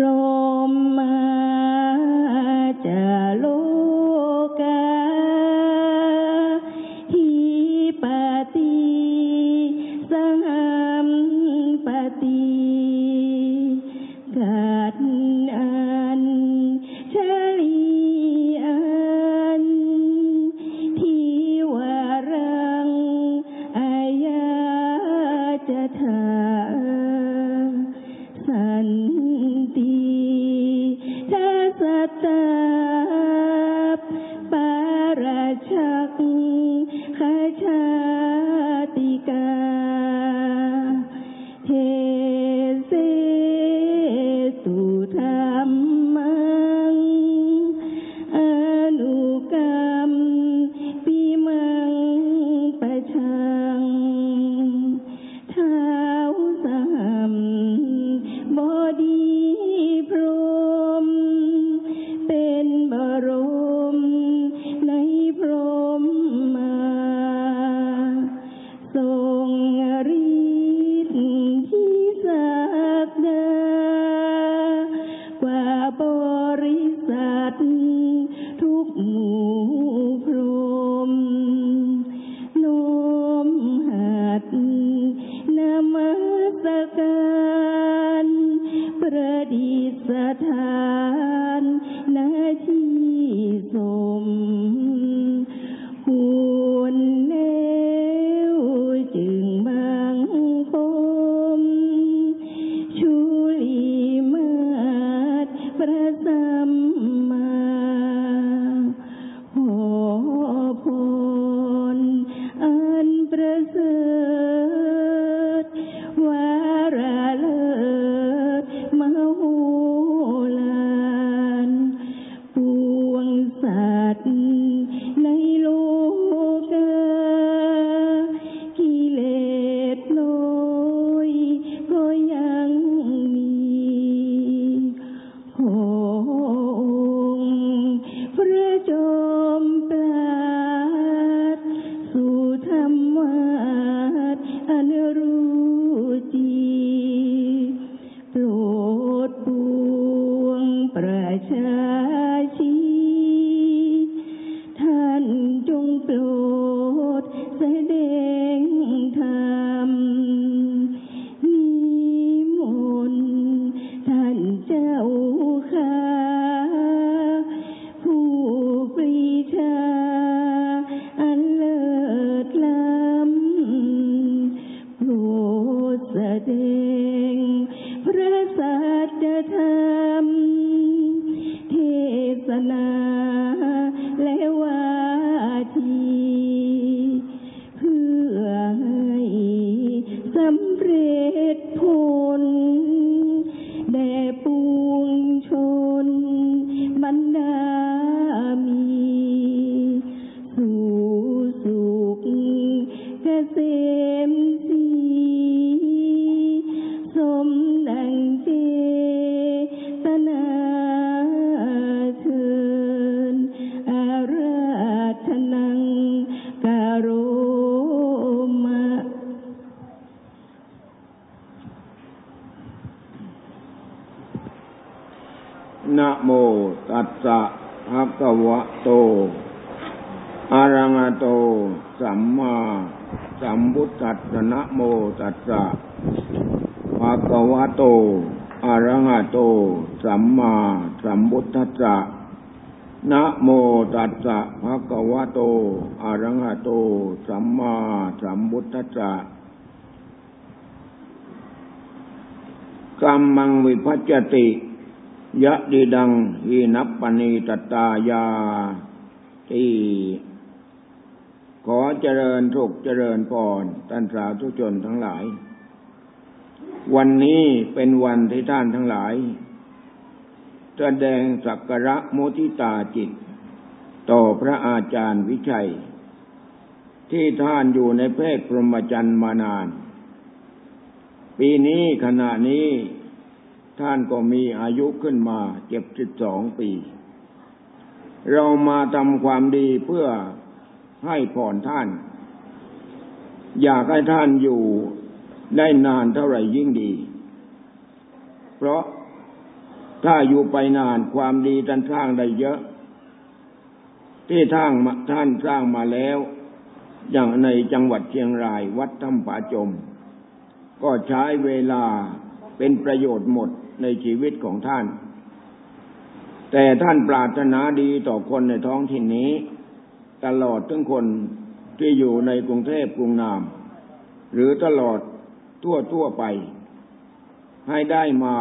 เรา ปะตะภะกัมมังวิพัจติ ยะดีดังหินับปณีตตายาทีขอเจริญทุกเจริญพรท่านสาธุชนทั้งหลาย วันนี้เป็นวันที่ท่านทั้งหลาย แสดงสักการะโมทิตาจิต ต่อพระอาจารย์วิชัย ที่ท่านอยู่ในเพศพรหมจรรย์มานาน ปีนี้ขณะนี้ท่านก็มีอายุขึ้นมาเจ็บสิบสองปี เรามาทำความดีเพื่อให้ผ่อนท่าน อยากให้ท่านอยู่ได้นานเท่าไหร่ยิ่งดี เพราะถ้าอยู่ไปนานความดีท่านสร้างได้เยอะ ที่ท่านท่านสร้างมาแล้ว อย่างในจังหวัดเชียงรายวัดถ้ำป่าจม ก็ใช้เวลาเป็นประโยชน์หมดในชีวิตของท่าน แต่ท่านปรารถนาดีต่อคนในท้องถิ่นนี้ ตลอดทั้งคนที่อยู่ในกรุงเทพกรุงนาม หรือตลอดทั่วทั่วไป ให้ได้มา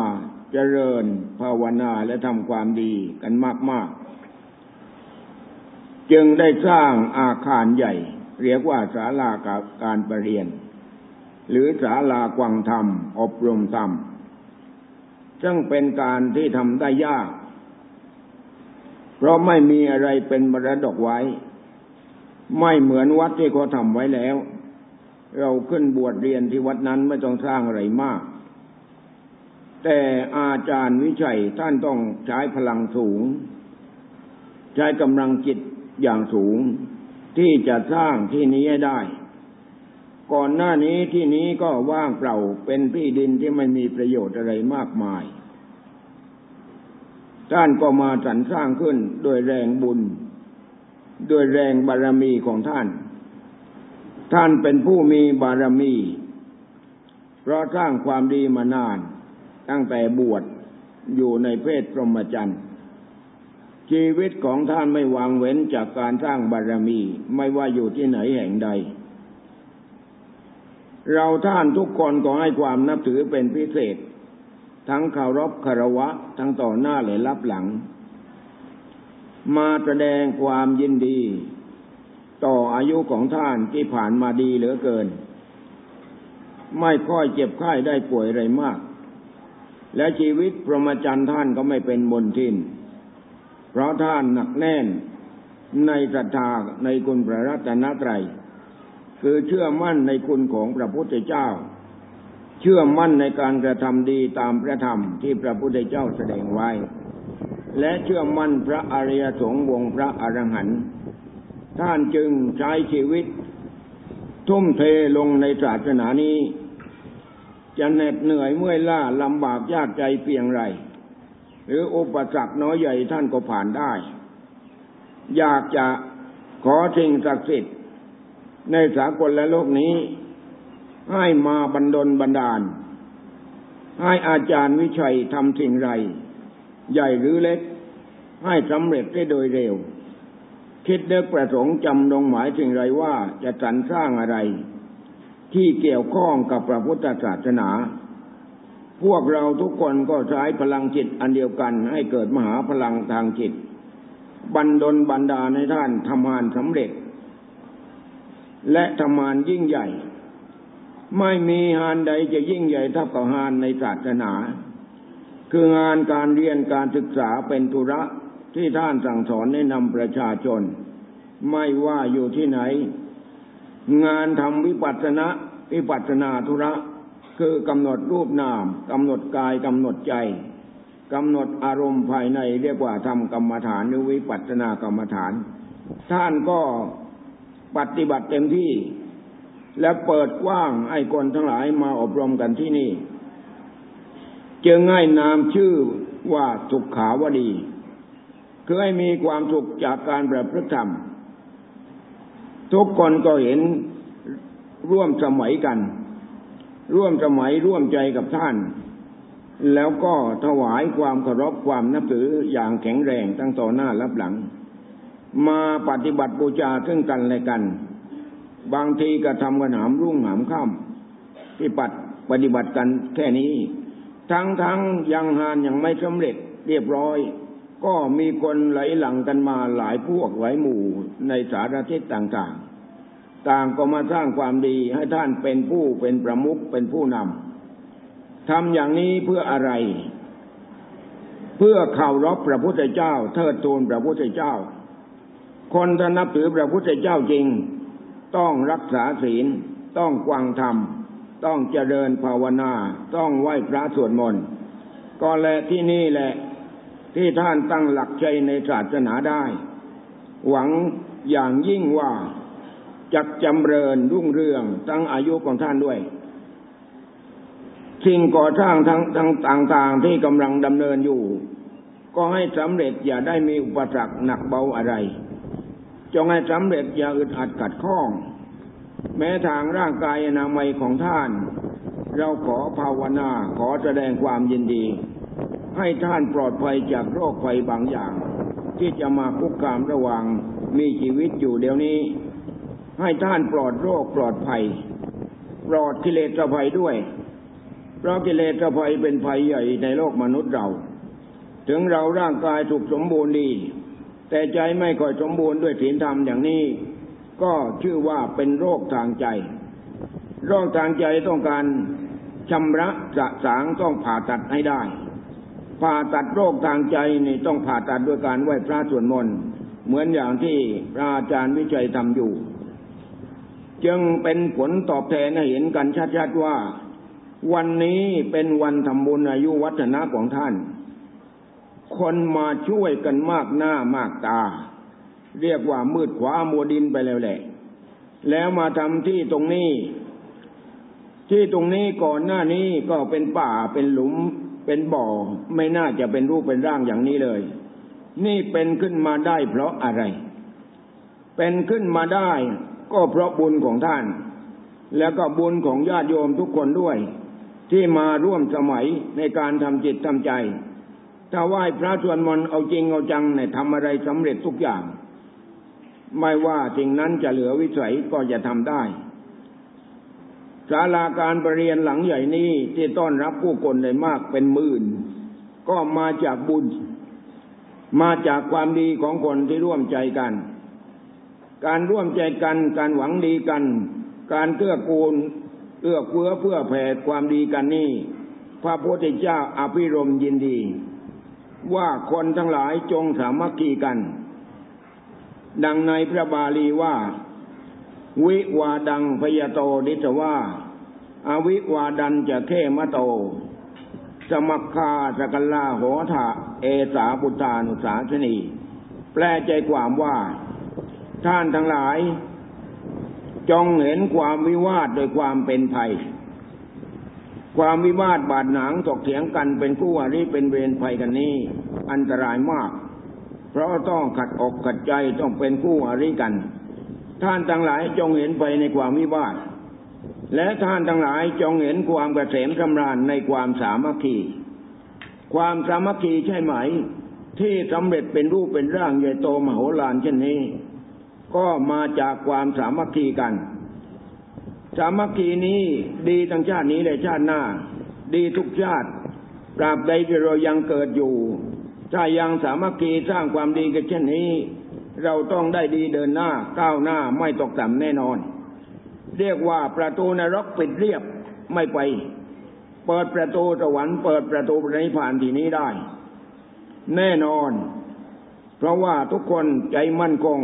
เจริญภาวนาและทำความดีกันมากๆ จึงได้สร้างอาคารใหญ่ เรียกว่าศาลาการประเรียน หรือศาลากวังธรรม อบรมธรรม ซึ่งเป็นการที่ทำได้ยาก เพราะไม่มีอะไรเป็นมรดกไว้ ไม่เหมือนวัดที่เขาทำไว้แล้ว เราขึ้นบวชเรียนที่วัดนั้นไม่ต้องสร้างอะไรมาก แต่อาจารย์วิชัยท่านต้องใช้พลังสูง ใช้กำลังจิต อย่างสูง ที่จะสร้างที่นี้ได้ ก่อนหน้านี้ที่นี้ก็ว่างเปล่าเป็นที่ดินที่ไม่มีประโยชน์อะไรมากมาย ท่านก็มาสรรสร้างขึ้นโดยแรงบุญ โดยแรงบารมีของท่าน ท่านเป็นผู้มีบารมี เพราะสร้างความดีมานาน ตั้งแต่บวชอยู่ในเพศพรหมจรรย์ ชีวิตของท่านไม่วางเว้นจากการสร้างบารมี ไม่ว่าอยู่ที่ไหนแห่งใด เราท่านทุกคนก็ให้ความนับถือเป็นพิเศษ ทั้งเคารพคารวะ ทั้งต่อหน้าและรับหลัง มาแสดงความยินดี ต่ออายุของท่านที่ผ่านมาดีเหลือเกิน ไม่ค่อยเจ็บไข้ได้ป่วยอะไรมาก และชีวิตพรหมจรรย์ท่านก็ไม่เป็นบนทิน เพราะท่านหนักแน่นในศรัทธาในคุณพระรัตนตรัย คือเชื่อมั่นในคุณของพระพุทธเจ้า เชื่อมั่นในการกระทำดีตามพระธรรมที่พระพุทธเจ้าแสดงไว้ และเชื่อมั่นพระอริยสงฆ์วงพระอรหันต์ท่านจึงใช้ชีวิต ทุ่มเทลงในศาสนานี้ จะเหน็ดเหนื่อยเมื่อยล้าลำบากยากใจเพียงไร รืออุปสรรคน้อยใหญ่ท่านก็ผ่านได้ อยากจะขอสิ่งศักดิ์สิทธิ์ในสากลและโลกนี้ ให้มาบันดลบันดาล ให้อาจารย์วิชัยทำสิ่งไร ใหญ่หรือเล็ก ให้สำเร็จได้โดยเร็ว คิดเด็กประสงค์จำลงหมายถึงไรว่าจะสรรสร้างอะไร ที่เกี่ยวข้องกับพระพุทธศาสนา พวกเราทุกคนก็ใช้พลังจิตอันเดียวกันให้เกิดมหาพลังทางจิต บันดลบันดาในท่านทำงานสำเร็จ และทำงานยิ่งใหญ่ ไม่มีงานใดจะยิ่งใหญ่เท่ากับงานในศาสนา คืองานการเรียนการศึกษาเป็นธุระที่ท่านสั่งสอนแนะนำประชาชน ไม่ว่าอยู่ที่ไหน งานทำวิปัสสนาวิปัสสนาธุระ คือกำหนดรูปนามกำหนดกายกำหนดใจกำหนดอารมณ์ภายในเรียกว่าทำกรรมฐานหรือวิปัสสนากรรมฐาน ท่านก็ปฏิบัติเต็มที่ และเปิดกว้างให้คนทั้งหลายมาอบรมกันที่นี่ จึงให้นามชื่อว่าสุขขาวดี คือให้มีความสุขจากการประพฤติธรรม ทุกคนก็เห็นร่วมสมัยกัน ร่วมสมัยร่วมใจกับท่าน แล้วก็ถวายความเคารพความนับถืออย่างแข็งแรงตั้งต่อหน้ารับหลัง มาปฏิบัติบูชาซึ่งกันและกัน บางทีก็ทำกันหามรุ่งหามค่ำที่ปัดปฏิบัติกันแค่นี้ ทั้งทั้งยังหานยังไม่สำเร็จเรียบร้อย ก็มีคนไหลหลังกันมาหลายพวกหลายหมู่ในสารทิศต่างๆ ต่างก็มาสร้างความดีให้ท่านเป็นผู้เป็นประมุขเป็นผู้นำทำอย่างนี้เพื่ออะไร เพื่อเคารพพระพุทธเจ้า เทิดทูนพระพุทธเจ้า คนถ้านับถือพระพุทธเจ้าจริง ต้องรักษาศีล ต้องกวางธรรม ต้องเจริญภาวนา ต้องไหว้พระสวดมนต์ก็แหละที่นี่แหละที่ท่านตั้งหลักใจในศาสนาได้ หวังอย่างยิ่งว่า จักจำเริญรุ่งเรืองตั้งอายุของท่านด้วย สิ่งก่อสร้างทั้งทั้งต่างๆที่กำลังดำเนินอยู่ ก็ให้สำเร็จอย่าได้มีอุปสรรคหนักเบาอะไร จงให้สำเร็จอย่าอึดอัดขัดข้อง แม้ทางร่างกายนามัยของท่าน เราขอภาวนาขอแสดงความยินดี ให้ท่านปลอดภัยจากโรคภัยบางอย่าง ที่จะมาคุกคามระหว่างมีชีวิตอยู่เดี๋ยวนี้ ให้ท่านปลอดโรคปลอดภัย ปลอดกิเลสภัยด้วย เพราะกิเลสภัยเป็นภัยใหญ่ในโลกมนุษย์เรา ถึงเราร่างกายถูกสมบูรณ์ดี แต่ใจไม่ค่อยสมบูรณ์ด้วยศีลธรรมอย่างนี้ ก็ชื่อว่าเป็นโรคทางใจ โรคทางใจต้องการชำระสะสางต้องผ่าตัดให้ได้ ผ่าตัดโรคทางใจนี่ต้องผ่าตัดด้วยการไหว้พระสวดมนต์เหมือนอย่างที่พระอาจารย์วิจัยทำอยู่ จึงเป็นผลตอบแทนให้เห็นกันชัดๆว่า วันนี้เป็นวันทำบุญอายุวัฒนะของท่าน คนมาช่วยกันมากหน้ามากตา เรียกว่ามืดขวามัวดินไปแล้วแหละ แล้วมาทำที่ตรงนี้ ที่ตรงนี้ก่อนหน้านี้ก็เป็นป่าเป็นหลุมเป็นบ่อ ไม่น่าจะเป็นรูปเป็นร่างอย่างนี้เลย นี่เป็นขึ้นมาได้เพราะอะไร เป็นขึ้นมาได้ ก็เพราะบุญของท่าน แล้วก็บุญของญาติโยมทุกคนด้วย ที่มาร่วมสมัยในการทำจิตทำใจ ถ้าไหว้พระชวนมนเอาจริงเอาจังในทำอะไรสำเร็จทุกอย่าง ไม่ว่าสิ่งนั้นจะเหลือวิสัยก็จะทำได้ศาลาการประเรียนหลังใหญ่นี้ที่ต้อนรับผู้คนได้มากเป็นหมื่น ก็มาจากบุญ มาจากความดีของคนที่ร่วมใจกัน การร่วมใจกัน การหวังดีกัน การเกื้อกูลเอื้อเฟื้อเพื่อแผ่ความดีกันนี่ พระพุทธเจ้าอภิรมยินดี ว่าคนทั้งหลายจงสามัคคีกัน ดังในพระบาลีว่า วิวาดังพยโตดิสว่าอาวิวาดันจะเขมะโต สมัคคาสกัลลาโหทะเอสาบุตานุสาชนี แปลใจความว่า ท่านทั้งหลาย จงเห็นความวิวาทโดยความเป็นภัย ความวิวาทบาดหนังตกเถียงกันเป็นคู่อริเป็นเวรภัยกันนี้ อันตรายมาก เพราะต้องขัดอกขัดใจต้องเป็นคู่อริกัน ท่านทั้งหลายจงเห็นไปในความวิวาท และท่านทั้งหลายจงเห็นความกระเสมสำราญในความสามัคคีความสามัคคีใช่ไหม ที่สำเร็จเป็นรูปเป็นร่างใหญ่โตมโหฬารเช่นนี้ ก็มาจากความสามัคคีกัน สามัคคีนี้ดีทั้งชาตินี้และชาติหน้า ดีทุกชาติตราบใดที่เรายังเกิดอยู่ ถ้ายังสามัคคีสร้างความดีกันเช่นนี้ เราต้องได้ดีเดินหน้าก้าวหน้าไม่ตกต่ำแน่นอน เรียกว่าประตูนรกปิดเรียบไม่ไป เปิดประตูสวรรค์เปิดประตูนิพพานที่นี้ได้ แน่นอน เพราะว่าทุกคนใจมั่นคง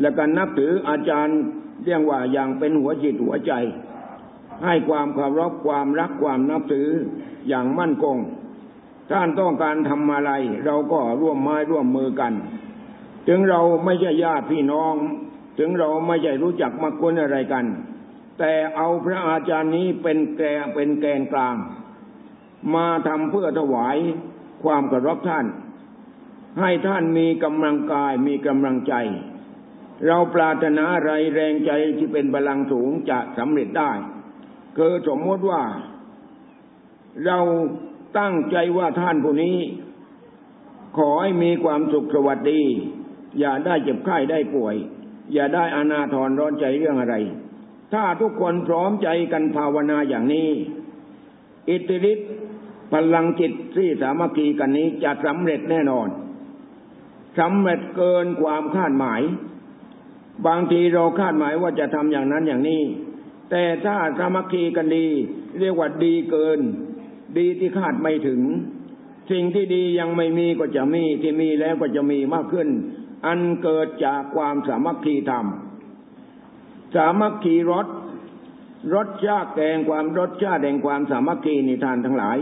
และกันนับถืออาจารย์เรียกว่าอย่างเป็นหัวจิตหัวใจ ให้ความเคารพความรักความนับถืออย่างมั่นคงท่านต้องการทำอะไร เราก็ร่วมไม้ร่วมมือกัน ถึงเราไม่ใช่ญาติพี่น้อง ถึงเราไม่ใช่รู้จักมาคนอะไรกัน แต่เอาพระอาจารย์นี้เป็นแกเป็นแกนกลาง มาทำเพื่อถวายความกรบท่าน ให้ท่านมีกำลังกายมีกำลังใจ เราปรารถนาอะไรแรงใจที่เป็นพลังสูงจะสำเร็จได้ คือสมมติว่า เราตั้งใจว่าท่านผู้นี้ ขอให้มีความสุขสวัสดี อย่าได้เจ็บไข้ได้ป่วย อย่าได้อนาทรร้อนใจเรื่องอะไร ถ้าทุกคนพร้อมใจกันภาวนาอย่างนี้ อิทธิฤทธิพลังจิตที่สามัคคีกันนี้จะสำเร็จแน่นอนสำเร็จเกินความคาดหมาย บางทีเราคาดหมายว่าจะทำอย่างนั้นอย่างนี้ แต่ถ้าสามัคคีกันดี เรียกว่าดีเกิน ดีที่คาดไม่ถึง สิ่งที่ดียังไม่มีก็จะมีที่มีแล้วก็จะมีมากขึ้น อันเกิดจากความสามัคคีธรรมสามัคคีรสรสชาติแกงความรสชาติแห่งความสามัคคีในทานทั้งหลาย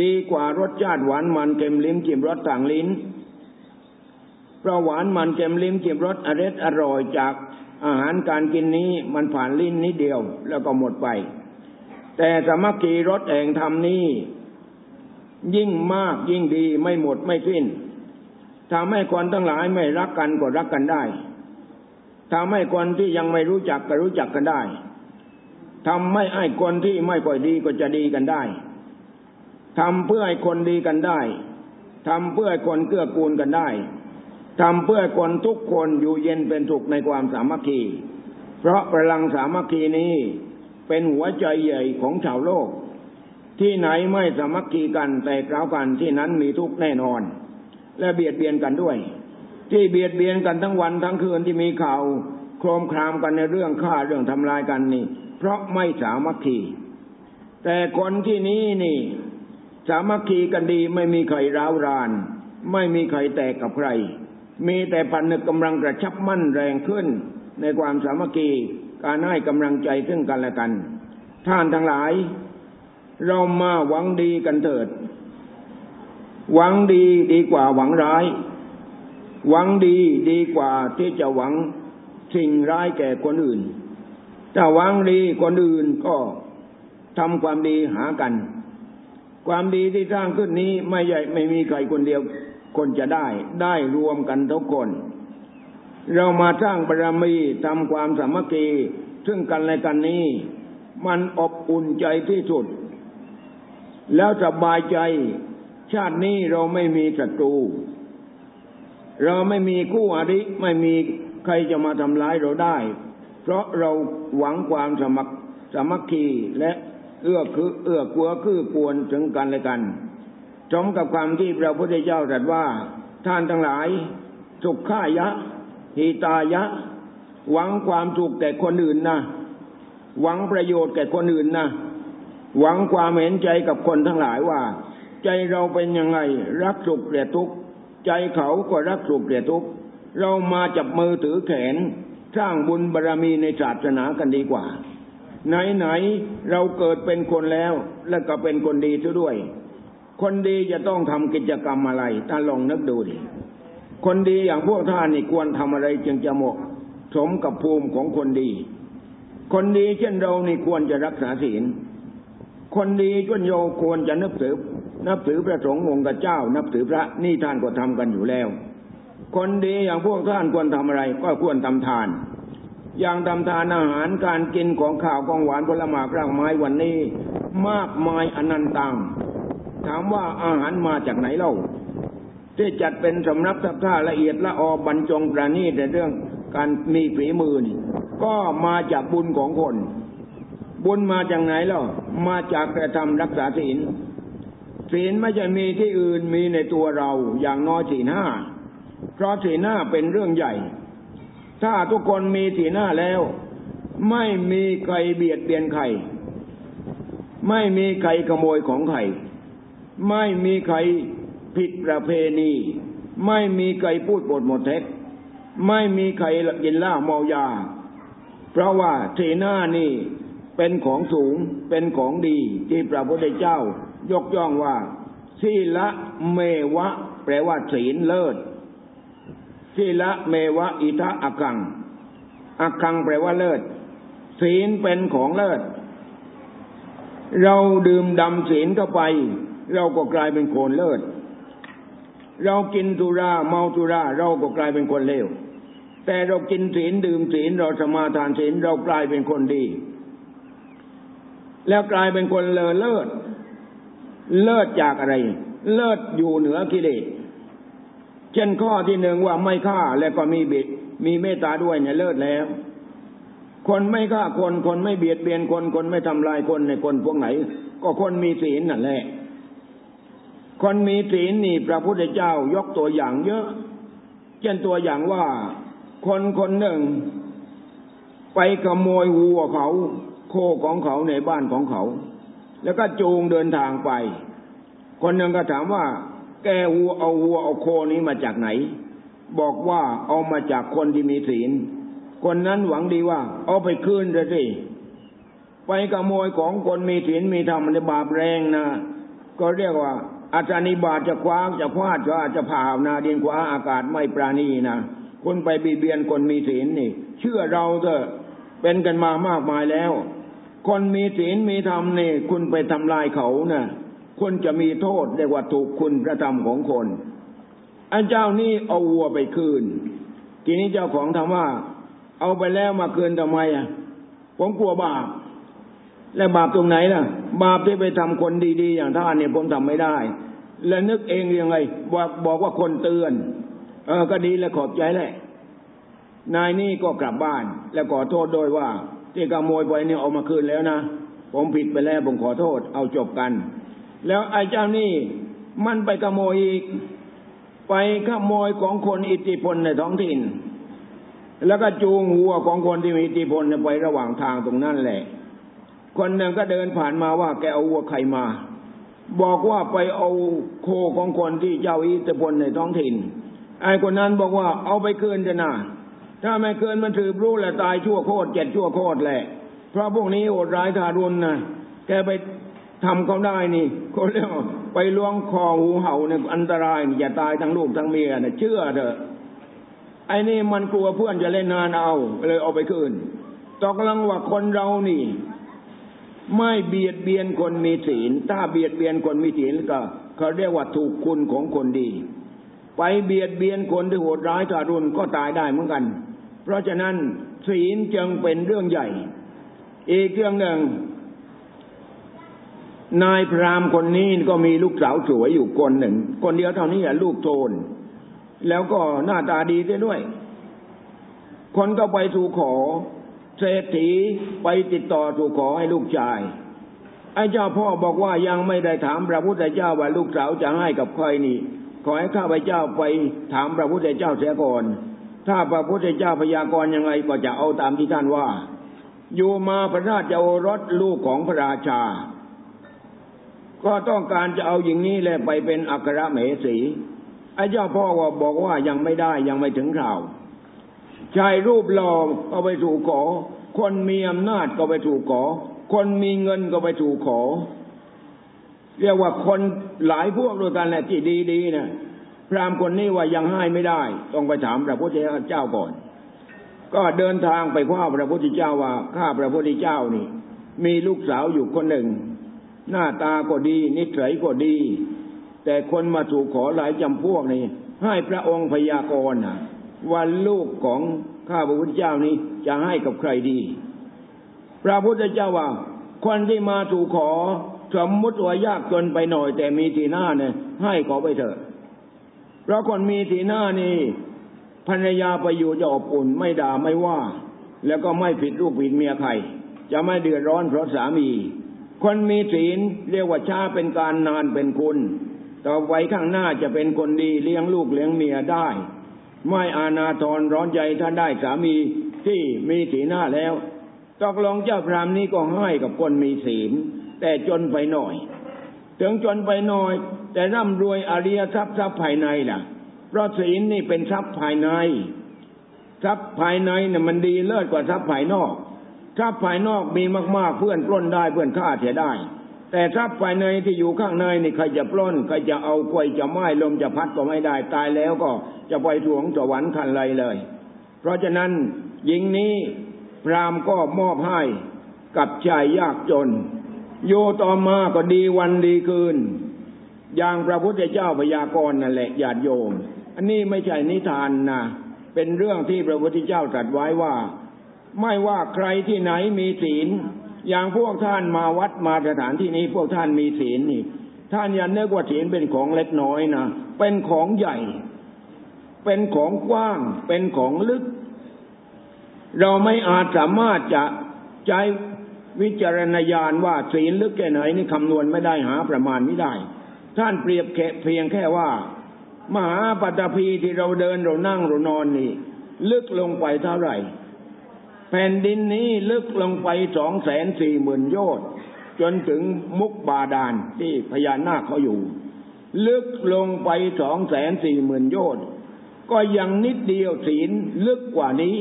ดีกว่ารสชาติหวานมันเค็มลิ้มจิ้มรสต่างลิ้น เพราะหวานมันเค็มลิ้มจิ้มรสอร็ดอร่อยจากอาหารการกินนี้มันผ่านลิ้นนิดเดียวแล้วก็หมดไป แต่สมัคคีรถแห่งธรรมนี้ยิ่งมากยิ่งดีไม่หมดไม่สิ้นทำให้คนทั้งหลายไม่รักกันก็รักกันได้ทำให้คนที่ยังไม่รู้จักก็รู้จักกันได้ทำให้ไอ้คนที่ไม่ค่อยดีก็จะดีกันได้ทำเพื่อให้คนดีกันได้ทำเพื่อให้คนเกื้อกูลกันได้ ทำเพื่อคนทุกคนอยู่เย็นเป็นสุขในความสามัคคี เพราะพลังสามัคคีนี้เป็นหัวใจใหญ่ของชาวโลก ที่ไหนไม่สามัคคีกันแต่กล่าวกันที่นั้นมีทุกแน่นอน และเบียดเบียนกันด้วย ที่เบียดเบียนกันทั้งวันทั้งคืนที่มีข่าวโครมครามกันในเรื่องฆ่าเรื่องทำลายกันนี่ เพราะไม่สามัคคี แต่คนที่นี้นี่ สามัคคีกันดีไม่มีใครร้าวราน ไม่มีใครแตกกับใคร มีแต่พันนึกกำลังกระชับมั่นแรงขึ้น ในความสามัคคีการให้กำลังใจซึ่งกันและกัน ท่านทั้งหลาย เรามาหวังดีกันเถิด หวังดีดีกว่าหวังร้าย หวังดีดีกว่าที่จะหวังสิ่งร้ายแก่คนอื่น ถ้าหวังดีคนอื่นก็ทำความดีหากัน ความดีที่สร้างขึ้นนี้ไม่ใหญ่ไม่มีใครคนเดียว คนจะได้ได้รวมกันทุกคน เรามาสร้างบารมีทำความสามัคคีซึ่งกันและกันนี้ มันอบอุ่นใจที่สุด แล้วสบายใจ ชาตินี้เราไม่มีศัตรู เราไม่มีคู่อริไม่มีใครจะมาทำร้ายเราได้ เพราะเราหวังความสมัครสมัคคีและเอื้อคือเอื้อกัวคือปวนถึงกันและกัน สมกับความที่พระพุทธเจ้าตรัสว่าท่านทั้งหลาย สุขข้ายะหิตายะ หวังความสุขแก่คนอื่นนะหวังประโยชน์แก่คนอื่นนะหวังความเห็นใจกับคนทั้งหลายว่า ใจเราเป็นยังไงรักสุขเกลียดทุกข์ใจเขาก็รักสุขเกลียดทุกข์เรามาจับมือถือแขน สร้างบุญบารรมีในศาสนากันดีกว่า ไหนไหนเราเกิดเป็นคนแล้ว และก็เป็นคนดีซะด้วย คนดีจะต้องทำกิจกรรมอะไรท่านลองนึกดูดิ คนดีอย่างพวกท่านนี่ควรทำอะไรจึงจะเหมาะสมกับภูมิของคนดี คนดีเช่นเรานี่ควรจะรักษาศีล คนดีจนโยควรจะนับถือ นับถือพระสงฆ์องค์เจ้า นับถือพระนี่ท่านก็ทำกันอยู่แล้ว คนดีอย่างพวกท่านควรทำอะไร ก็ควรทำทาน อย่างทำทานอาหารการกินของข้าวของหวานผลไม้รากไม้วันนี้ มากมายอนันตัง ถามว่าอาหารมาจากไหนเล่าที่จัดเป็นสำนักทับท่าละเอียดละออบรรจงประณีตในเรื่องการมีฝีมือนี่ก็มาจากบุญของคน บุญมาจากไหนเล่ามาจากกระทำรักษาศีลศีลไม่ใช่มีที่อื่นมีในตัวเราอย่างน้อยสี่ห้าเพราะสี่ห้าเป็นเรื่องใหญ่ ถ้าทุกคนมีสี่ห้าแล้ว ไม่มีใครเบียดเบียนใคร ไม่มีใครขโมยของใคร ไม่มีใครผิดประเพณี ไม่มีใครพูดบทหมดเท็จไม่มีใครกินเหล้าเมายา เพราะว่าเทน่านี่เป็นของสูงเป็นของดีที่พระพุทธเจ้ายกย่องว่าสีละเมวะ แปลว่าศีลเลิศสีละเมวะ อิทะอักังอักังแปลว่าเลิศ ศีลเป็นของเลิศ เราดื่มดำศีลเข้าไป เราก็กลายเป็นคนเลิศ เรากินสุราเมาสุราเราก็กลายเป็นคนเลว แต่เรากินศีลดื่มศีลเราสมาทานศีลเรากลายเป็นคนดี แล้วกลายเป็นคนเลอเลิศ เลิศจากอะไร เลิศอยู่เหนือกิเลส เช่นข้อที่หนึ่งว่าไม่ฆ่าแล้วก็มีบิดมีเมตตาด้วยเนี่ยเลิศแล้ว คนไม่ฆ่าคนคนไม่เบียดเบียนคนคนไม่ทำลายคนในคนพวกไหน ก็คนมีศีลนั่นแหละ คนมีศีลนี่พระพุทธเจ้ายกตัวอย่างเยอะ เช่นตัวอย่างว่าคนคนหนึ่ง ไปขโมยวัวเขา โคของเขาในบ้านของเขา แล้วก็จูงเดินทางไป คนหนึ่งก็ถามว่า แกวัวเอาวัวเอาโคนี้มาจากไหน บอกว่าเอามาจากคนที่มีศีล คนนั้นหวังดีว่า เอาไปคืนเลยสิไปขโมยของคนมีศีลมีธรรมในบาปแรงนะก็เรียกว่า อาจารย์นิบาจะคว้าจะคว้าจะอาจจะผ่านาดินคว้าอากาศไม่ปราณีนะคนไปบีเบียนคนมีศีลนี่ เชื่อเราเถอะเป็นกันมามากมายแล้ว คนมีศีลมีธรรมนี่ คุณไปทำลายเขานะ่ะคุณจะมีโทษเรียกว่าถูกคุณกระทำของคนอันเจ้านี่เอาวัวไปคืน ทีนี้เจ้าของถามว่า เอาไปแล้วมาคืนทำไมอะผมกลัวบาปและบาปตรงไหนล่ะ บาปที่ไปทำคนดี ๆ อย่างท่านเนี่ยผมทำไม่ได้ และนึกเองยังไงบอกบอกว่าคนเตือน เออก็ดีแล้วขอบใจแหละ นายนี่ก็กลับบ้าน แล้วขอโทษโดยว่า ที่ขโมยไปเนี่ยเอามาคืนแล้วนะ ผมผิดไปแล้วผมขอโทษ เอาจบกัน แล้วไอ้เจ้านี่มันไปขโมยอีก ไปขโมยของคนอิทธิพลในท้องถิ่น แล้วก็จูงหัวของคนที่มีอิทธิพลไประหว่างทางตรงนั้นแหละ คนหนึ่งก็เดินผ่านมาว่าแกเอาวัวใครมา บอกว่าไปเอาโคของคนที่เจ้าอิทธิพลในท้องถิ่น ไอ้คนนั้นบอกว่าเอาไปคืนจะน่าถ้าไม่คืนมันถือรู้แหละตายชั่วโคตรเจ็ดชั่วโคตรแหละ เพราะพวกนี้โหดร้ายทารุณนะแกไปทำเขาได้นี่เขาเรียกไปล้วงคอหูเห่าเนี่ยอันตรายอย่าตายทั้งลูกทั้งเมียเนี่ยเชื่อเถอะไอ้นี่มันกลัวเพื่อนจะเล่นนานเอาเลยเอาไปคืนตกลังว่าคนเรานี่ ไม่เบียดเบียนคนมีศีล ถ้าเบียดเบียนคนมีศีลก็เขาเรียกว่าถูกคุณของคนดี ไปเบียดเบียนคนที่โหดร้ายทารุณก็ตายได้เหมือนกัน เพราะฉะนั้นศีลจึงเป็นเรื่องใหญ่ อีกเรื่องหนึ่ง นายพรามคนนี้ก็มีลูกสาวสวยอยู่คนหนึ่ง คนเดียวเท่านี้แหละลูกโทน แล้วก็หน้าตาดีด้วย คนก็ไปถูกขอ เศรษฐีไปติดต่อถูกขอให้ลูกชาย ไอ้เจ้าพ่อบอกว่ายังไม่ได้ถามพระพุทธเจ้าว่าลูกสาวจะให้กับใครนี่ ขอให้ข้าพเจ้าไปถามพระพุทธเจ้าเสียก่อน ถ้าพระพุทธเจ้าพยากรณ์ยังไงก็จะเอาตามที่ท่านว่า อยู่มาพระราชโอรสลูกของพระราชา ก็ต้องการจะเอาอย่างนี้แหละไปเป็นอัครเหสีไอ้เจ้าพ่อว่าบอกว่ายังไม่ได้ยังไม่ถึงข่าว ชายรูปหล่อก็ไปถูกขอ คนมีอำนาจก็ไปถูกขอ คนมีเงินก็ไปถูกขอ เรียกว่าคนหลายพวกด้วยกันแหละที่ดีๆนะพรามคนนี้ว่ายังให้ไม่ได้ ต้องไปถามพระพุทธเจ้าก่อน ก็เดินทางไปคว้าพระพุทธเจ้าว่าข้าพระพุทธเจ้านี่ มีลูกสาวอยู่คนหนึ่ง หน้าตาก็ดี นิสัยก็ดี แต่คนมาถูกขอหลายจำพวกนี้ให้พระองค์พยากรณ์ ว่าลูกของข้าพระพุทธเจ้านี้จะให้กับใครดี พระพุทธเจ้าว่า คนที่มาถูกขอสมมติว่ายากจนไปหน่อย แต่มีทีหน้าเนี่ยให้ขอไปเถอะ เพราะคนมีทีหน้านี่ภรรยาไปอยู่จะอบอุ่นไม่ด่าไม่ว่า แล้วก็ไม่ผิดลูกผิดเมียใครจะไม่เดือดร้อนเพราะสามี คนมีศีลเรียกว่าชาเป็นการนานเป็นคุณ ต่อไปข้างหน้าจะเป็นคนดีเลี้ยงลูกเลี้ยงเมียได้ ไม่อาณาทรร้อนใจถ้านได้สามีที่มีศีหน้าแล้วตกลงเจ้าพรามนี้ก็ให้กับคนมีศีล แต่จนไปหน่อย ถึงจนไปหน่อย แต่ร่ำรวยอริยทรัพย์ทรัพย์ภายในล่ะ เพราะศีลนี่เป็นทรัพย์ภายใน ทรัพย์ภายในเนี่ยมันดีเลิศกว่าทรัพย์ภายนอก ทรัพย์ภายนอกมีมาก ๆ เพื่อนปล้นได้เพื่อนฆ่าเสียได้ แต่ทรัพย์ภายในที่อยู่ข้างในนี่ใครจะปล้นใครจะเอาควยจะไม้ลมจะพัดก็ไม่ได้ตายแล้วก็จะไปถ่วงสวรรค์คันไรเลย เพราะฉะนั้นหญิงนี้พรามก็มอบให้กับชายยากจน โยต่อมาก็ดีวันดีคืน อย่างพระพุทธเจ้าพยากรณ์นั่นแหละญาติโยม อันนี้ไม่ใช่นิทานนะเป็นเรื่องที่พระพุทธเจ้าตรัสไว้ว่า ไม่ว่าใครที่ไหนมีศีล อย่างพวกท่านมาวัดมาสถานที่นี้พวกท่านมีศีลนี่ ท่านอย่าเนึกว่าศีลเป็นของเล็กน้อยนะเป็นของใหญ่ เป็นของกว้าง เป็นของลึก เราไม่อาจสามารถจะใช้วิจารณญาณว่าศีลลึกแค่ไหนนี่คำนวณไม่ได้หาประมาณไม่ได้ ท่านเปรียบเพียงแค่ว่า มหาปัตภีที่เราเดินเรานั่งเรานอนนี่ ลึกลงไปเท่าไหร่ แผ่นดินนี้ลึกลงไปสองแสนสี่หมื่นโยชน์จนถึงมุกบาดาลที่พญานาคเขาอยู่ ลึกลงไปสองแสนสี่หมื่นโยชน์ก็ยังนิดเดียวศีลลึกกว่านี้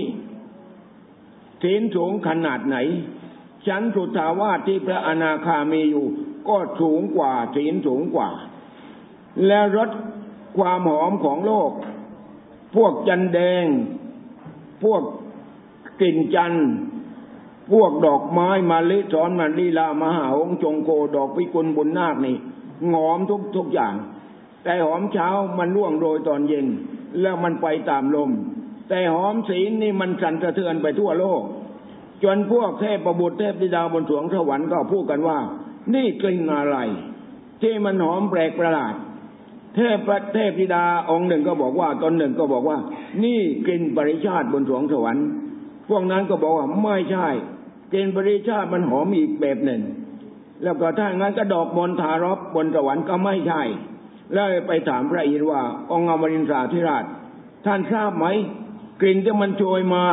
ศีลสูงขนาดไหน ชั้นสุทาวาสที่พระอนาคามีอยู่ ก็สูงกว่าศีลสูงกว่า และรสความหอมของโลก พวกจันแดง พวก กลิ่นจันพวกดอกไม้มาลิสอนมาลีลามหาองจงโกดอกพิกุลบุญนาคนี่หอมทุกทุกอย่าง แต่หอมเช้ามันร่วงโรยตอนเย็น แล้วมันไปตามลม แต่หอมศีลนี่มันสั่นสะเทือนไปทั่วโลก จนพวกเทพประบุเทพธิดาบนสวงสวรรค์ก็พูดกันว่า นี่กลิ่นอะไร ที่มันหอมแปลกประหลาด เทพเทพธิดาองค์หนึ่งก็บอกว่าตนหนึ่งก็บอกว่า นี่กลิ่นปริชาติบนสวงสวรรค์ พวกนั้นก็บอกว่าไม่ใช่กลิ่นปริชาติมันหอมอีกแบบหนึ่ง แล้วก็ถ้างั้นก็ดอกมณฑารบบนสวรรค์ก็ไม่ใช่ แล้วไปถามพระอินทร์ว่า องค์อมรินทราธิราช ท่านทราบไหมกลิ่นที่มันโชยมา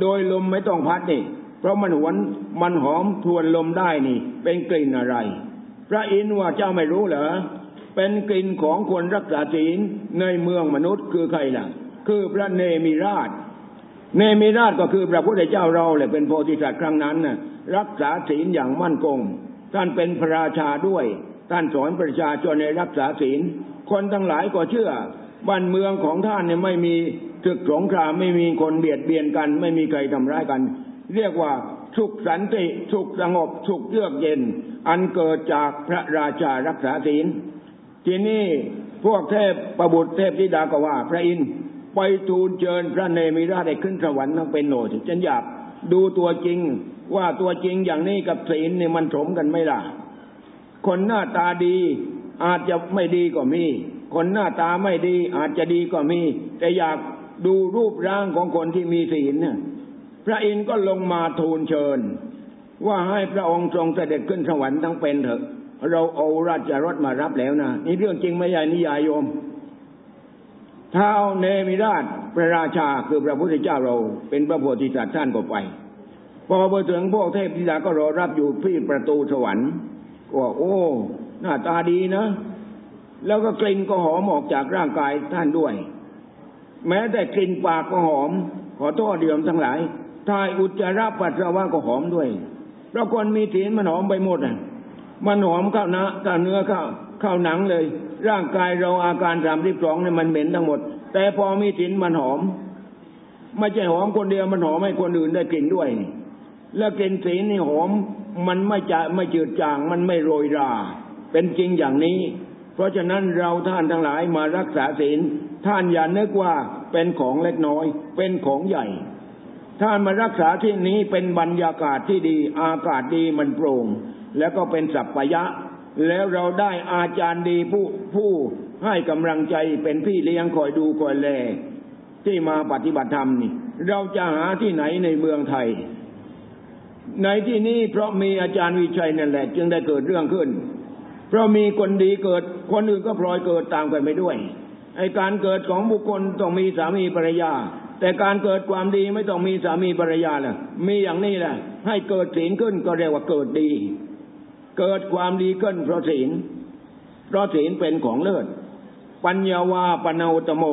โดยลมไม่ต้องพัดนี่ เพราะมันหวนมันหอมทวนลมได้นี่ เป็นกลิ่นอะไร พระอินทร์ว่าเจ้าไม่รู้เหรอเป็นกลิ่นของคนรักษาศีลในเมืองมนุษย์คือใครล่ะ คือพระเนมิราช เนมิราชก็คือพระพุทธเจ้าเราแหละเป็นโพธิสัตว์ครั้งนั้นนะรักษาศีลอย่างมั่นคง ท่านเป็นพระราชาด้วย ท่านสอนประชาชนในรักษาศีล คนทั้งหลายก็เชื่อบ้านเมืองของท่านเนี่ยไม่มีศึกสงครามไม่มีคนเบียดเบียนกัน ไม่มีใครทำร้ายกัน เรียกว่าสุขสันติสุขสงบสุขเยือกเย็น อันเกิดจากพระราชารักษาศีล ทีนี้พวกเทพประบุตรเทพธิดาก็ว่าพระอินทร์ ไปทูลเชิญพระเนมิราชได้ขึ้นสวรรค์ทั้งเป็นโหนดฉันอยากดูตัวจริง ว่าตัวจริงอย่างนี้กับศีลเนี่ยมันสมกันไหมล่ะ คนหน้าตาดีอาจจะไม่ดีก็มี คนหน้าตาไม่ดีอาจจะดีก็มี แต่อยากดูรูปร่างของคนที่มีศีลเนี่ยพระอินทร์ก็ลงมาทูลเชิญ ว่าให้พระองค์ทรงเสด็จขึ้นสวรรค์ทั้งเป็นเถอะ เราเอาราชรถมารับแล้วนะนี่เรื่องจริงไม่ใช่นิยายโยม ท้าวเนมิราชพระราชาคือพระพุทธเจ้าเราเป็นพระโพธิสัตว์ท่านก็ไป พอไปถึงพวกเทพธิดาก็รอรับอยู่ที่ประตูสวรรค์ก็โอ้ หน้าตาดีนะ แล้วก็กลิ่นก็หอมออกจากร่างกายท่านด้วย แม้แต่กลิ่นปากก็หอม ขอโทษเดียมทั้งหลายทายอุจจาระปัสสาวะก็หอมด้วยเพราะคนมีศีลมันหอมไปหมดอะมันหอมข้านะข้าเนื้อข้าว เข้าหนังเลย ร่างกายเราอาการสามสิบสองเนี่ยมันเหม็นทั้งหมด แต่พอมีศีลมันหอม ไม่ใช่หอมคนเดียวมันหอมให้คนอื่นได้กลิ่นด้วย แล้วกลิ่นศีลนี่หอมมันไม่จะไม่จืดจางมันไม่โรยรา เป็นจริงอย่างนี้ เพราะฉะนั้นเราท่านทั้งหลายมารักษาศีลท่านอย่านึกว่าเป็นของเล็กน้อย เป็นของใหญ่ ท่านมารักษาที่นี้เป็นบรรยากาศที่ดี อากาศดีมันโปร่ง แล้วก็เป็นสัพพยะ แล้วเราได้อาจารย์ดีผู้ผู้ให้กำลังใจเป็นพี่เลี้ยงคอยดูคอยแล ที่มาปฏิบัติธรรมนี่ เราจะหาที่ไหนในเมืองไทย ในที่นี้เพราะมีอาจารย์วิชัยนั่นแหละ จึงได้เกิดเรื่องขึ้น เพราะมีคนดีเกิด คนอื่นก็พลอยเกิดตามกันไปด้วยไอการเกิดของบุคคลต้องมีสามีภรรยา แต่การเกิดความดีไม่ต้องมีสามีภรรยาแหละมีอย่างนี้แหละให้เกิดศีลขึ้นก็เรียกว่าเกิดดี เกิดความดีขึ้นเพราะศีลเพราะศีลเป็นของเลิศ ปัญญาวาปนาตโม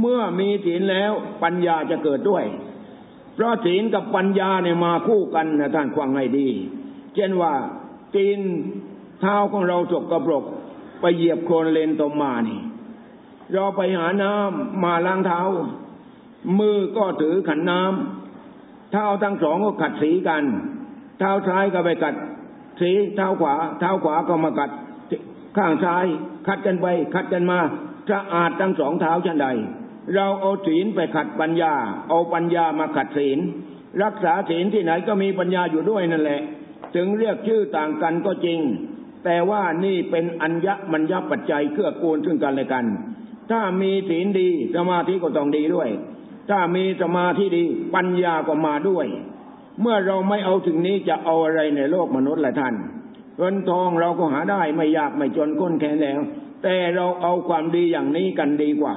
เมื่อมีศีลแล้วปัญญาจะเกิดด้วย เพราะศีลกับปัญญาเนี่ยมาคู่กันนะท่านฟังให้ดี เช่นว่าตีนเท้าของเราสกกระปรกไปเหยียบโคลนเลนตมมานี่ เราไปหาน้ำมาล้างเท้า มือก็ถือขันน้ำเท้าทั้งสองก็ขัดสีกัน เท้าซ้ายก็ไปกัด สีเท้าขวา เท้าขวาก็มากัดข้างซ้าย คัดกันไป คัดกันมาสะอาดทั้งสองเท้าชันใด เราเอาศีลไปขัดปัญญา เอาปัญญามาขัดศีล รักษาศีลที่ไหนก็มีปัญญาอยู่ด้วยนั่นแหละ ถึงเรียกชื่อต่างกันก็จริง แต่ว่านี่เป็นอัญญมัญญปัจจัยเกื้อกูลซึ่งกันและกัน ถ้ามีศีลดีสมาธิก็ต้องดีด้วย ถ้ามีสมาธิดีปัญญาก็มาด้วย เมื่อเราไม่เอาถึงนี้จะเอาอะไรในโลกมนุษย์ละท่านเงินทองเราก็หาได้ไม่ยากไม่จนก้นแค้นแล้ว แต่เราเอาความดีอย่างนี้กันดีกว่า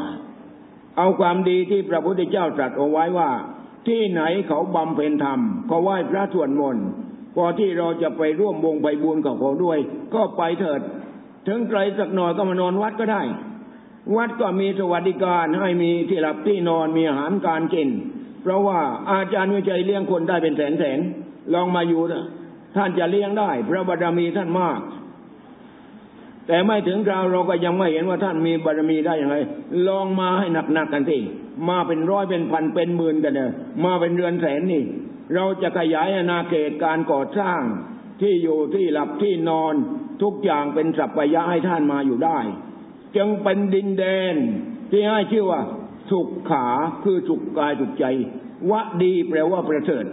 เอาความดีที่พระพุทธเจ้าตรัสเอาไว้ว่า ที่ไหนเขาบำเพ็ญธรรมเขาไหว้พระสวดมนต์พอที่เราจะไปร่วมวงไปบุญกับเขาด้วย ก็ไปเถิด ถึงไกลสักหน่อยก็มานอนวัดก็ได้ วัดก็มีสวัสดิการให้มีที่หลับที่นอนมีอาหารการกิน เพราะว่าอาจารย์วิจัยเลี้ยงคนได้เป็นแสนแสนลองมาอยู่นะท่านจะเลี้ยงได้พระบารมีท่านมาก แต่ไม่ถึงคราวเราก็ยังไม่เห็นว่าท่านมีบารมีได้อย่างไรลองมาให้หนักๆกันทีมาเป็นร้อยเป็นพันเป็นหมื่นกันเนอะมาเป็นเรือนแสนนี่ เราจะขยายอาณาเขตการก่อสร้างที่อยู่ที่หลับที่นอนทุกอย่างเป็นสัพพยะให้ท่านมาอยู่ได้ จึงเป็นดินแดนที่ให้ชื่อว่า สุขขาคือสุขกายสุขใจวะดีแปลว่าประเสริฐ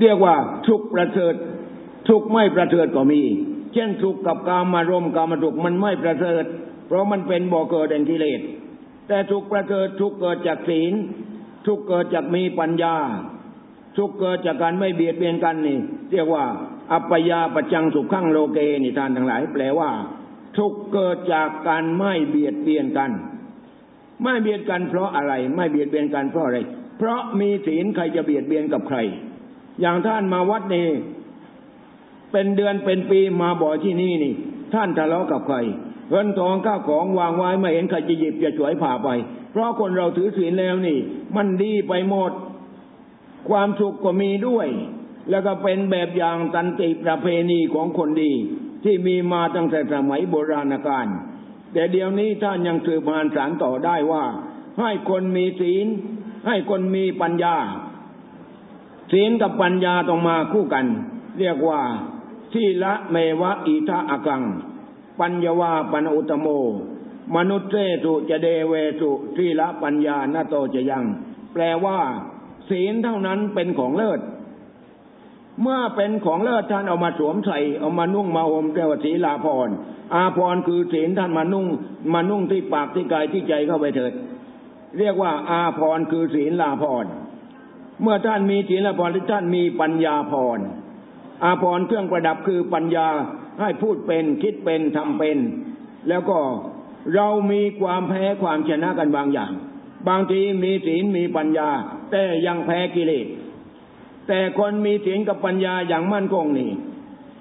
เรียกว่าสุขประเสริฐสุขไม่ประเสริฐก็มี เช่นสุขกับกามารมกามสุขมันไม่ประเสริฐเพราะมันเป็นบ่อเกิดแห่งกิเลสแต่สุขประเสริฐสุขเกิดจากศีลสุขเกิดจากมีปัญญาสุขเกิดจากการไม่เบียดเบียนกันนี่ เรียกว่าอัปยาปจังสุขขั้งโลเกนิทานทั้งหลาย แปลว่าสุขเกิดจากการไม่เบียดเบียนกัน ไม่เบียดกันเพราะอะไร ไม่เบียดเบียนกันเพราะอะไร เพราะมีศีลใครจะเบียดเบียนกับใคร อย่างท่านมาวัดนี่เป็นเดือนเป็นปีมาบ่อที่นี่นี่ ท่านทะเลาะกับใครเงินทองข้าวของวางไว้ไม่เห็นใครจะหยิบจะฉวยผ่าไป เพราะคนเราถือศีลแล้วนี่ มันดีไปหมด ความสุขก็มีด้วย แล้วก็เป็นแบบอย่างตันติประเพณีของคนดี ที่มีมาตั้งแต่สมัยโบราณกาล แต่เดี๋ยวนี้ท่านยังสืบพานสารต่อได้ว่า ให้คนมีศีล ให้คนมีปัญญา ศีลกับปัญญาต้องมาคู่กัน เรียกว่าทีละเมวะอิทะอกัง ปัญญาวาปนอุตโม มนุษย์เจตุจะเดเวตุที่ละปัญญาณโตจะยัง แปลว่า ศีลเท่านั้นเป็นของเลิศ เมื่อเป็นของเลิศท่านเอามาสวมใส่ เอามานุ่งมาห่มเรียกว่าศีลาภรอาภรคือศีลท่านมานุ่ง มานุ่งที่ปากที่กายที่ใจเข้าไปเถิด เรียกว่าอาภรคือศีลาภรเมื่อท่านมีศีลาภรท่านมีปัญญาภรอาภรเครื่องประดับคือปัญญาให้พูดเป็นคิดเป็นทำเป็น แล้วก็เรามีความแพ้ความชนะกันบางอย่าง บางทีมีศีลมีปัญญา แต่ยังแพ้กิเลส แต่คนมีศีลกับปัญญาอย่างมั่นคงนี่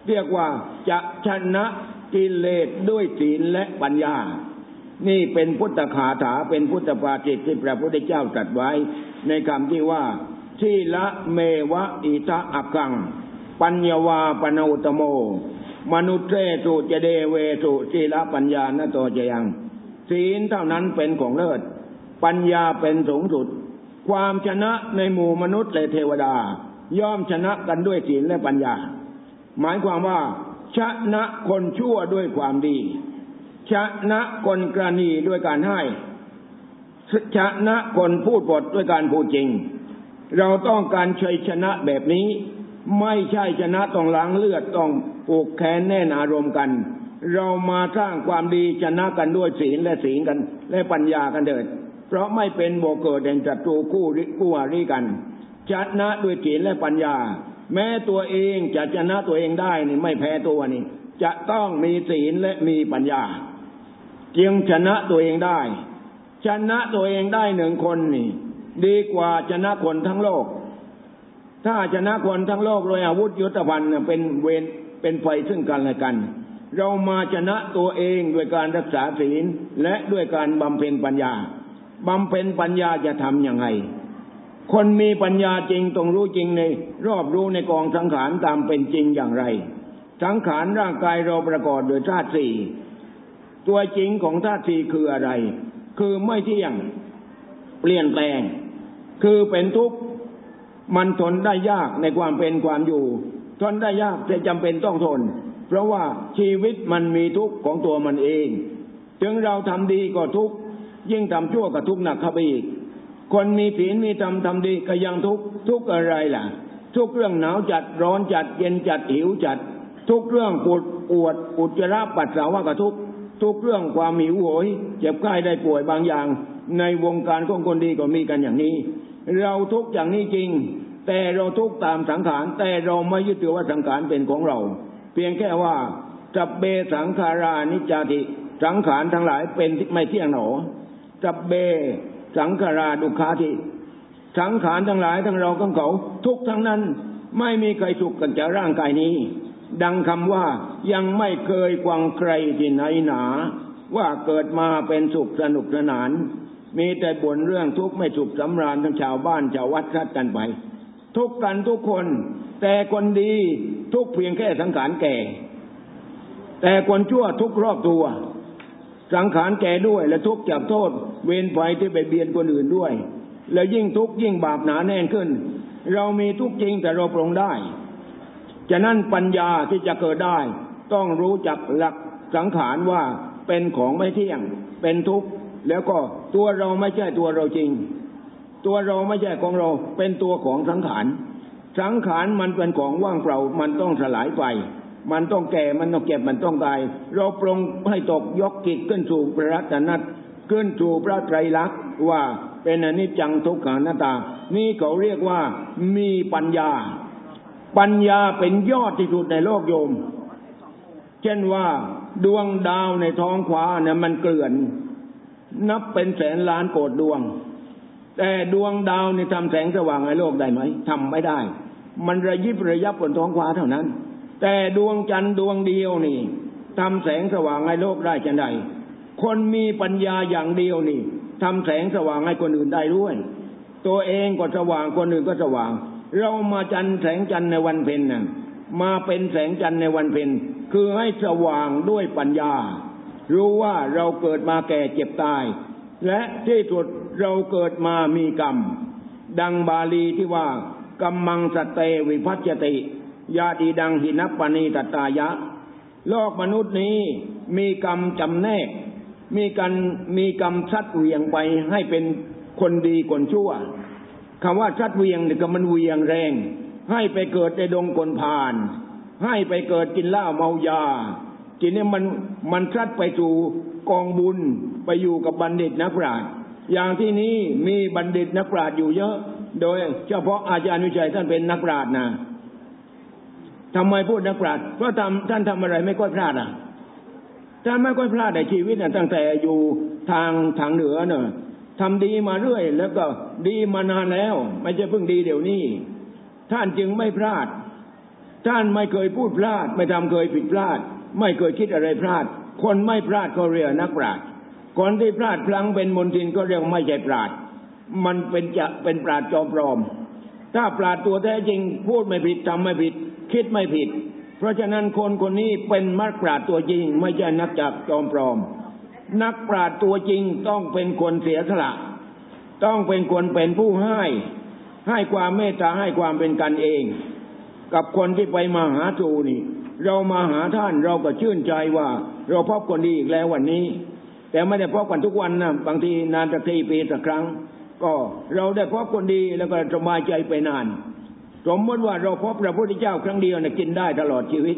เรียกว่าจะชนะกิเลสด้วยศีลและปัญญา นี่เป็นพุทธคาถาเป็นพุทธปาจิตที่พระพุทธเจ้าตรัสไว้ ในคำที่ว่าที่ละเมวะอิตะอักัง ปัญญาวาปนุตโม มนุษย์เทสุจเดเวสุศีละปัญญาณโตจยัง ศีลเท่านั้นเป็นของเลิศ ปัญญาเป็นสูงสุด ความชนะในหมู่มนุษย์และเทวดา ย่อมชนะกันด้วยศีลและปัญญา หมายความว่า ชนะคนชั่วด้วยความดี ชนะคนกรณีด้วยการให้ ชนะคนพูดบทด้วยการพูดจริง เราต้องการชัยชนะแบบนี้ ไม่ใช่ชนะต้องล้างเลือดต้องปูกแขนแน่นอารมณ์กัน เรามาสร้างความดีชนะกันด้วยศีลและศีลกัน และปัญญากันเดิด เพราะไม่เป็นโบเกิดแห่งจัตรูคู่คู่อารีกัน ชนะด้วยศีลและปัญญา แม้ตัวเองจะชนะตัวเองได้นี่ไม่แพ้ตัวนี่ จะต้องมีศีลและมีปัญญา จึงชนะตัวเองได้ ชนะตัวเองได้หนึ่งคนนี่ ดีกว่าชนะคนทั้งโลก ถ้าชนะคนทั้งโลกโดยอาวุธยุทธภัณฑ์เป็นเวรเป็นไฟซึ่งกันและกัน เรามาชนะตัวเองด้วยการรักษาศีลและด้วยการบำเพ็ญปัญญาบำเพ็ญปัญญาจะทำย่างไร คนมีปัญญาจริงต้องรู้จริงใน รอบรู้ในกองสังขารตามเป็นจริงอย่างไร สังขารร่างกายเราประกอบโดยธาตุสี่ตัวจริงของธาตุสี่คืออะไร คือไม่เที่ยงเปลี่ยนแปลง คือเป็นทุกข์มันทนได้ยากในความเป็นความอยู่ ทนได้ยากแต่จำเป็นต้องทน เพราะว่าชีวิตมันมีทุกข์ของตัวมันเอง ถึงเราทำดีก็ทุกข์ยิ่งทำชั่วก็ทุกข์หนักเข้าไปอีก คนมีศีลมีธรรมทำดีก็ยังทุกทุกอะไรล่ะ ทุกเรื่องหนาวจัดร้อนจัดเย็นจัดหิวจัด ทุกเรื่องปวดปวดอุจจาระปัสสาวะก็ทุกทุกเรื่องความหิวโหย เจ็บไข้ได้ป่วยบางอย่าง ในวงการของคนดีก็มีกันอย่างนี้ เราทุกอย่างนี้จริง แต่เราทุกตามสังขาร แต่เราไม่ยึดถือว่าสังขารเป็นของเรา เพียงแค่ว่าจับเบสังขารานิจาติสังขารทั้งหลายเป็นไม่เที่ยงหนอจับเบ สังขาราดุขาทิสังขารทั้งหลายทั้งเราทั้งเขา ทุกทั้งนั้นไม่มีใครสุขกันจากร่างกายนี้ ดังคำว่ายังไม่เคยกวังใครที่ไหนหนา ว่าเกิดมาเป็นสุขสนุกสนาน มีแต่บ่นเรื่องทุกข์ไม่สุขสำราญทั้งชาวบ้านชาววัดคัดกันไป ทุกกันทุกคน แต่คนดีทุกเพียงแค่สังขารแก่ แต่คนชั่วทุกรอบตัว สังขารแก่ด้วย และทุกจากโทษ เวรภัยที่ไปเบียนคนอื่นด้วย แล้วยิ่งทุกข์ยิ่งบาปหนาแน่นขึ้น เรามีทุกข์จริงแต่เราปรงได้ฉะนั้นปัญญาที่จะเกิดได้ ต้องรู้จักหลักสังขารว่าเป็นของไม่เที่ยง เป็นทุกข์แล้วก็ตัวเราไม่ใช่ตัวเราจริง ตัวเราไม่ใช่ของเราเป็นตัวของสังขารสังขารมันเป็นของว่างเปล่ามันต้องสลายไป มันต้องแก่ มันต้องเก็บ มันต้องตาย เราปรงให้ตกยกกิจขึ้นสู่พระรัตนัตขึ้นสู่พระไตรลักษณ์ว่าเป็นอนิจจังทุกขังนาตา นี่เขาเรียกว่ามีปัญญา ปัญญาเป็นยอดที่สุดในโลกโยม เช่นว่าดวงดาวในท้องฟ้าเนี่ยมันเกลื่อน นับเป็นแสนล้านโกดดวง แต่ดวงดาวนี่ทำแสงสว่างในโลกได้ไหมทำไม่ได้ มันระยิบระยับบนท้องฟ้าเท่านั้น แต่ดวงจันทร์ดวงเดียวนี่ทำแสงสว่างในโลกได้จะไดคนมีปัญญาอย่างเดียวนี่ทำแสงสว่างให้คนอื่นได้ด้วย ตัวเองก็สว่างคนอื่นก็สว่าง เรามาจันแสงจันในวันเพ็ญน่ะมาเป็นแสงจันในวันเพ็ญคือให้สว่างด้วยปัญญา รู้ว่าเราเกิดมาแก่เจ็บตาย และที่สุดเราเกิดมามีกรรม ดังบาลีที่ว่ากรรมังสเตวิพัชติ ยาดีดังหินัปปณีตตายะ โลกมนุษย์นี้มีกรรมจำแนก มีการมีกรรมชัดเวียงไปให้เป็นคนดีคนชั่วคำว่าชัดเวียงเนี่ยก็มันเวียงแรง ให้ไปเกิดในดงคนพาน ให้ไปเกิดกินเหล้าเมายาทีนี้มันมันชัดไปสู่กองบุญไปอยู่กับบัณฑิตนักปราชญ์อย่างที่นี้มีบัณฑิตนักปราชญ์อยู่เยอะ โดยเฉพาะอาจารย์วิชัยท่านเป็นนักปราชญ์นะ ทำไมพูดนักปราชญ์เพราะทำท่านทำอะไรไม่ค่อยพลาดอะท่านไม่ค่อยพลาดในชีวิตนะตั้งแต่อยู่ทางทางเหนือเนอะทำดีมาเรื่อย แล้วก็ดีมานานแล้ว ไม่ใช่เพิ่งดีเดี๋ยวนี้ ท่านจึงไม่พลาด ท่านไม่เคยพูดพลาด ไม่ทำเคยผิดพลาด ไม่เคยคิดอะไรพลาด คนไม่พลาดก็เรียกนักปราชญ์คนที่พลาดพลั้งเป็นมนทินก็เรียกไม่ใช่ปราชญ์มันเป็นจะเป็นปราชญ์จอมปลอม ถ้าปราชญ์ตัวแท้จริง พูดไม่ผิดทำไม่ผิด คิดไม่ผิด เพราะฉะนั้นคนคนนี้เป็นมักปราดตัวจริง ไม่ใช่นักจักจอมปลอม นักปราดตัวจริงต้องเป็นคนเสียสละ ต้องเป็นคนเป็นผู้ให้ ให้ความเมตตาให้ความเป็นกันเอง กับคนที่ไปมาหาจูนี่ เรามาหาท่านเราก็ชื่นใจว่า เราพบคนดีอีกแล้ววันนี้ แต่ไม่ได้พบกันทุกวันนะบางทีนานสักทีปีสักครั้ง ก็เราได้พบคนดีแล้วก็สบายใจไปนาน สมมติว่าเราพบพระพุทธเจ้าครั้งเดียวนี่ยกินได้ตลอดชีวิต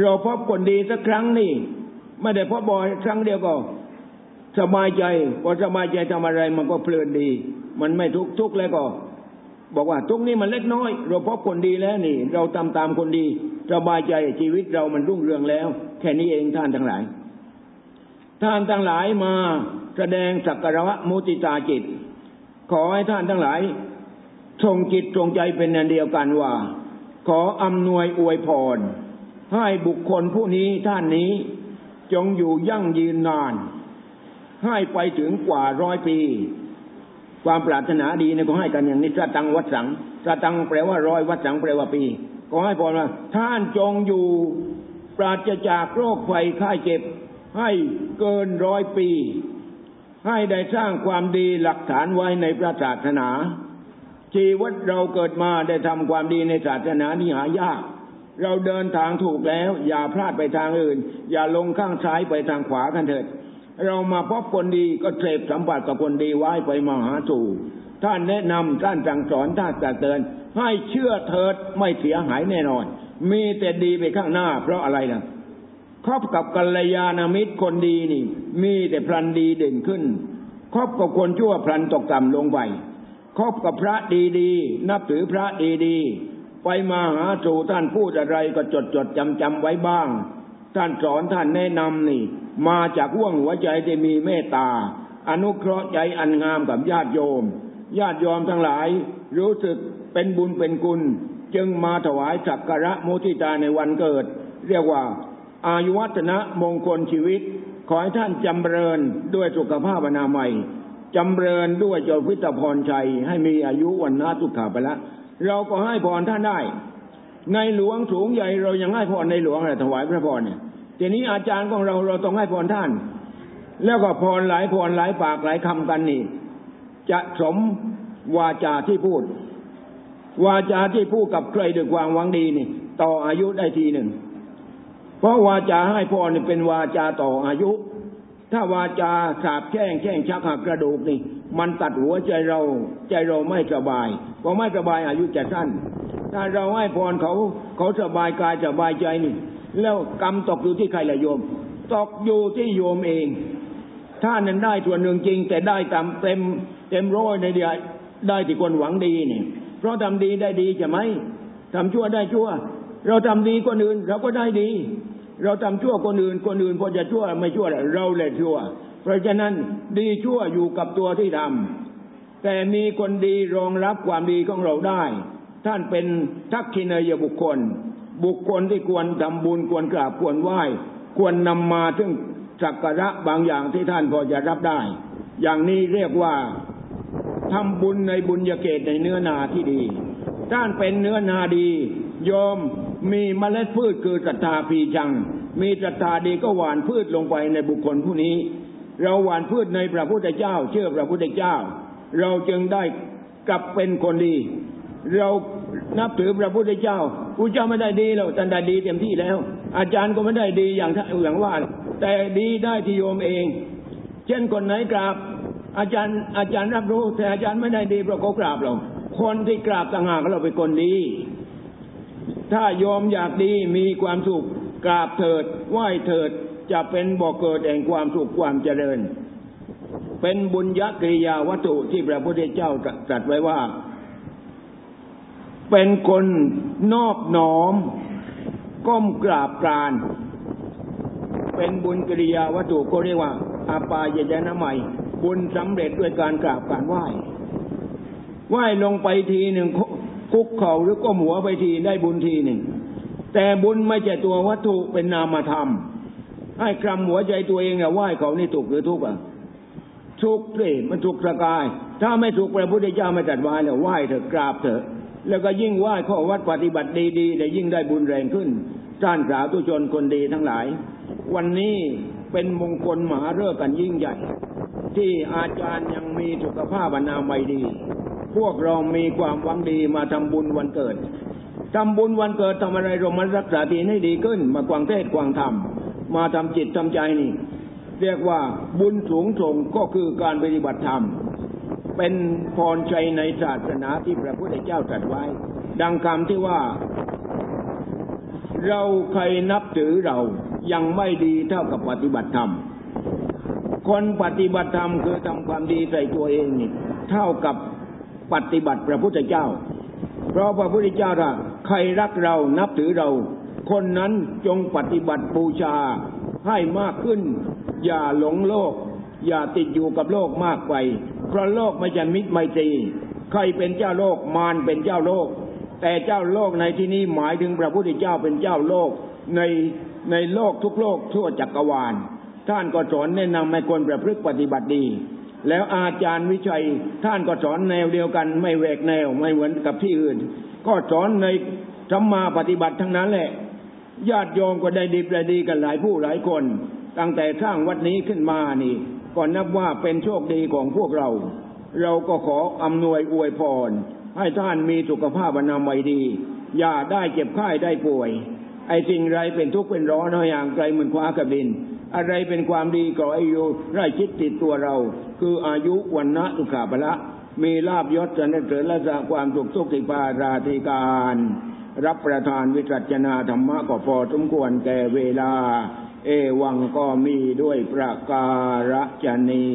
เราพบคนดีสักครั้งนี่ไม่ได้พบบ่อยครั้งเดียวก็สบายใจพอสบายใจทำอะไรมันก็เพลินดี มันไม่ทุกทุกแล้วก็ บอกว่าทุกนี้มันเล็กน้อย เราพบคนดีแล้วนี่ เราตามตามคนดีสบายใจชีวิตเรามันรุ่งเรืองแล้ว แค่นี้เองท่านทั้งหลาย ท่านทั้งหลายมาแสดงสักการะมุติตาจิต ขอให้ท่านทั้งหลาย ทรงจิตทรงใจเป็นอันเดียวกันว่า ขออำนวยอวยพร ให้บุคคลผู้นี้ท่านนี้จงอยู่ยั่งยืนนาน ให้ไปถึงกว่าร้อยปี ความปรารถนาดีเนี่ยก็ให้กันอย่างนี้สตังวัดสังสตังแปลว่าร้อยวัดสังแปลว่าปี ก็ให้พรว่าท่านจงอยู่ปราศจากโรคไฟไข้เจ็บ ให้เกินร้อยปี ให้ได้สร้างความดีหลักฐานไว้ในพระศาสนา ชีวิตเราเกิดมาได้ทำความดีในศาสนาที่หายาก เราเดินทางถูกแล้ว อย่าพลาดไปทางอื่น อย่าลงข้างซ้ายไปทางขวากันเถิด เรามาพบคนดีก็เสพสัมผัสกับคนดีไว้ไปมาหาสู่ท่านแนะนำท่านสั่งสอนท่านจักเตือน ให้เชื่อเถิดไม่เสียหายแน่นอน มีแต่ดีไปข้างหน้า เพราะอะไรนะครอบกับกัลยาณมิตรคนดีนี่ มีแต่พลันดีเด่นขึ้นครอบกับคนชั่วพลันตกต่ำลงไป คบกับพระดีๆ นับถือพระดีๆ ไปมาหาสู่ท่านพูดอะไรก็จดจดจำจำไว้บ้าง ท่านสอนท่านแนะนำนี่ มาจากว่วงหัวใจที่มีเมตตา อนุเคราะห์ใจอันงามกับญาติโยม ญาติโยมทั้งหลายรู้สึกเป็นบุญเป็นกุลจึงมาถวายสักการะมุทิตาในวันเกิด เรียกว่า อายุวัฒนะมงคลชีวิต ขอให้ท่านจำเริญด้วยสุขภาพนามัย จำเริญด้วยจ้าพิตพรชัยให้มีอายุวันนาทุกขาไปแล้วเราก็ให้พรท่านได้ ในหลวงสูงใหญ่เรายังให้พรในหลวงเลยถวายพระพรเนี่ยทีนี้อาจารย์ของเราเราต้องให้พรท่าน แล้วก็พรหลายพรหลายปากหลายคำกันนี่ จะสมวาจาที่พูด วาจาที่พูดกับใครด้วยความหวังดีนี่ ต่ออายุได้ทีหนึ่ง เพราะวาจาให้พรนี่เป็นวาจาต่ออายุ ถ้าวาจาสาบแช่งแช่งชักหักกระดูกนี่ มันตัดหัวใจเรา ใจเราไม่สบายพอไม่สบายอายุจะสั้น ถ้าเราให้พรเขาเขาสบายกายสบายใจนี่ แล้วกรรมตกอยู่ที่ใครละโยม ตกอยู่ที่โยมเอง ถ้านั้นได้ส่วนหนึ่งจริง แต่ได้ตามเต็มเต็มร้อยในเดียได้ที่คนหวังดีนี่ เพราะทำดีได้ดีจะไหมทำชั่วได้ชั่ว เราทำดีคนอื่นเราก็ได้ดี เราทำชั่วคนอื่น คนอื่นพอจะชั่วไม่ชั่วเราแหละชั่ว เพราะฉะนั้นดีชั่วอยู่กับตัวที่ทำแต่มีคนดีรองรับความดีของเราได้ ท่านเป็นทักษิณยบุคคล บุคคลที่ควรทำบุญควรกราบควรไหว้ ควรนำมาถึงสักการะบางอย่างที่ท่านพอจะรับได้ อย่างนี้เรียกว่าทำบุญในบุญญาเกตในเนื้อนาที่ดี ท่านเป็นเนื้อนาดียอม มีเมล็ดพืชคือศรัทธาพีจัง มีศรัทธาดีก็หวานพืชลงไปในบุคคลผู้นี้ เราหวานพืชในพระพุทธเจ้า เชื่อพระพุทธเจ้า เราจึงได้กลับเป็นคนดี เรานับถือพระพุทธเจ้าผู้เจ้าไม่ได้ดีเราท่านได้ดีเต็มที่แล้ว อาจารย์ก็ไม่ได้ดีอย่างอย่างว่า แต่ดีได้ที่โยมเอง เช่นคนไหนกราบ อาจารย์อาจารย์รับรู้แต่อาจารย์ไม่ได้ดีเพราะเขากราบเราคนที่กราบต่างหากเราเป็นคนดี ถ้ายอมอยากดีมีความสุขกราบเถิดไหว้เถิดจะเป็นบ่อกเกิดแห่งความสุขความเจริญ เป็นบุญยกริยาวัตถุที่พระพุทธเจ้าตรัสไว้ว่า เป็นคนนอบน้อม ก้มกราบกราน เป็นบุญกิริยาวัตถุก็เรียกว่าอาปายยนะใหม่ บุญสำเร็จด้วยการกราบการไหว้ไหว้ลงไปทีหนึ่ง คุกเข่าหรือก้มหัวไปทีได้บุญทีหนึ่ง แต่บุญไม่ใช่ตัววัตถุเป็นนามธรรม ให้คลำหัวใจตัวเองอะไหว้เขานี่ถูกหรือทุกข์อะทุกข์สิมันถูกสกาย ถ้าไม่ถูกพระพุทธเจ้าไม่จัดไว้เนี่ยไหว้เถอะกราบเถอะ แล้วก็ยิ่งไหว้ข้อวัดปฏิบัติดีๆแต่ยิ่งได้บุญแรงขึ้นท่านสาธุชนคนดีทั้งหลาย วันนี้เป็นมงคลมหาฤกษ์กันยิ่งใหญ่ ที่อาจารย์ยังมีสุขภาพอนามัยดี พวกเรามีความหวังดีมาทำบุญวันเกิดทำบุญวันเกิดทำอะไรเรามันรักษาดีให้ดีขึ้น มากวางเทศกวางธรรมมาทำจิตทำใจนี่ เรียกว่าบุญสูงส่งก็คือการปฏิบัติธรรม เป็นพรชัยในศาสนาที่พระพุทธเจ้าตรัสไว้ ดังคำที่ว่า เราใครนับถือเรายังไม่ดีเท่ากับปฏิบัติธรรม คนปฏิบัติธรรมคือทำความดีใส่ตัวเองนี่เท่ากับ ปฏิบัติพระพุทธเจ้า เพราะพระพุทธเจ้าถ้าใครรักเรานับถือเรา คนนั้นจงปฏิบัติบูชาให้มากขึ้น อย่าหลงโลก อย่าติดอยู่กับโลกมากไป เพราะโลกไม่ใช่มิตรไมตรีใครเป็นเจ้าโลกมารเป็นเจ้าโลก แต่เจ้าโลกในที่นี้หมายถึงพระพุทธเจ้าเป็นเจ้าโลกในในโลกทุกโลกทั่วจักรวาลท่านก็สอนแนะนำให้คนประพฤติปฏิบัติดี แล้วอาจารย์วิชัยท่านก็สอนแนวเดียวกัน ไม่แหวกแนวไม่เหมือนกับที่อื่น ก็สอนในธรรมาปฏิบัติทั้งนั้นแหละ ญาติโยมก็ได้ดีประดีกันหลายผู้หลายคน ตั้งแต่สร้างวัดนี้ขึ้นมานี่ก็นับว่าเป็นโชคดีของพวกเรา เราก็ขออำนวยอวยพร ให้ท่านมีสุขภาพอนามัยดี อย่าได้เจ็บไข้ได้ป่วย ไอ้สิ่งไรเป็นทุกข์เป็นร้อนอาอย่างไกลเหมือนคว้ากับดิน อะไรเป็นความดีก็อายุไร่ชิดติดตัวเรา คืออายุวันนะสุขาภละมีลาบยศจะได้เกิดและสร้างความสุขสุข์ที่ปาราธิการ รับประทานวิจัชนาธรรมะก็พอสมควรแก่เวลา เอวังก็มีด้วยประการฉนี